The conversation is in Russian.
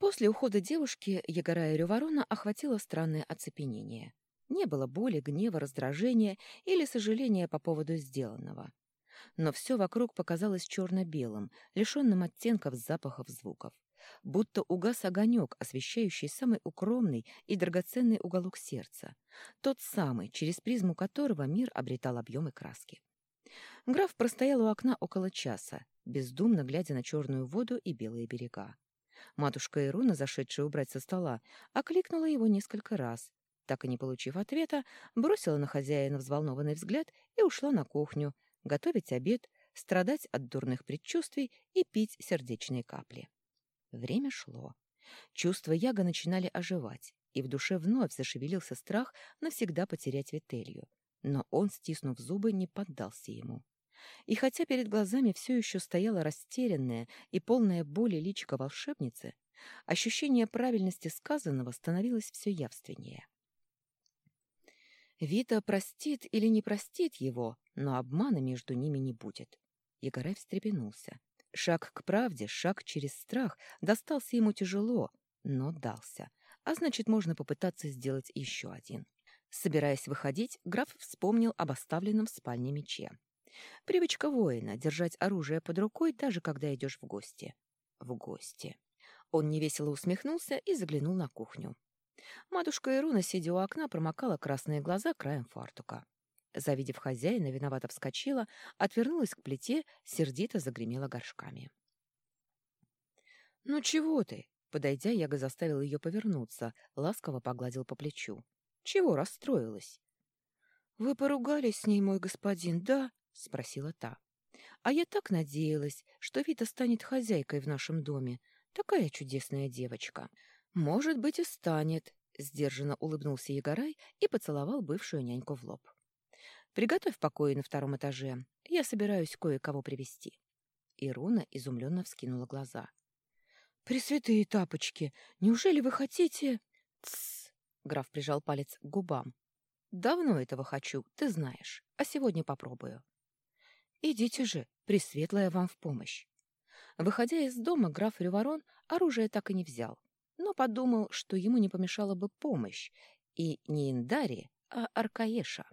После ухода девушки Егорая Рюворона охватило странное оцепенение. Не было боли, гнева, раздражения или сожаления по поводу сделанного. Но все вокруг показалось черно-белым, лишенным оттенков, запахов, звуков. Будто угас огонек, освещающий самый укромный и драгоценный уголок сердца. Тот самый, через призму которого мир обретал объемы краски. Граф простоял у окна около часа, бездумно глядя на черную воду и белые берега. Матушка Ируна, зашедшая убрать со стола, окликнула его несколько раз. Так и не получив ответа, бросила на хозяина взволнованный взгляд и ушла на кухню, готовить обед, страдать от дурных предчувствий и пить сердечные капли. Время шло. Чувства Яга начинали оживать, и в душе вновь зашевелился страх навсегда потерять Вителью. Но он, стиснув зубы, не поддался ему. И хотя перед глазами все еще стояла растерянная и полная боли личико волшебницы, ощущение правильности сказанного становилось все явственнее. Вита простит или не простит его, но обмана между ними не будет. Егорай встрепенулся. Шаг к правде, шаг через страх достался ему тяжело, но дался. А значит, можно попытаться сделать еще один. Собираясь выходить, граф вспомнил об оставленном в спальне мече. Привычка воина — держать оружие под рукой, даже когда идешь в гости. В гости. Он невесело усмехнулся и заглянул на кухню. Матушка Ируна, сидя у окна, промокала красные глаза краем фартука. Завидев хозяина, виновато вскочила, отвернулась к плите, сердито загремела горшками. «Ну чего ты?» Подойдя, Яга заставил ее повернуться, ласково погладил по плечу. «Чего расстроилась?» «Вы поругались с ней, мой господин, да?» — спросила та. «А я так надеялась, что Вита станет хозяйкой в нашем доме. Такая чудесная девочка. Может быть, и станет», — сдержанно улыбнулся Егорай и поцеловал бывшую няньку в лоб. «Приготовь покои на втором этаже. Я собираюсь кое-кого привести Ируна изумленно вскинула глаза. «Пресвятые тапочки! Неужели вы хотите...» «Тссс!» — граф прижал палец к губам. «Давно этого хочу, ты знаешь, а сегодня попробую». «Идите же, Пресветлая вам в помощь». Выходя из дома, граф Рюворон оружие так и не взял, но подумал, что ему не помешала бы помощь, и не Индари, а Аркаеша.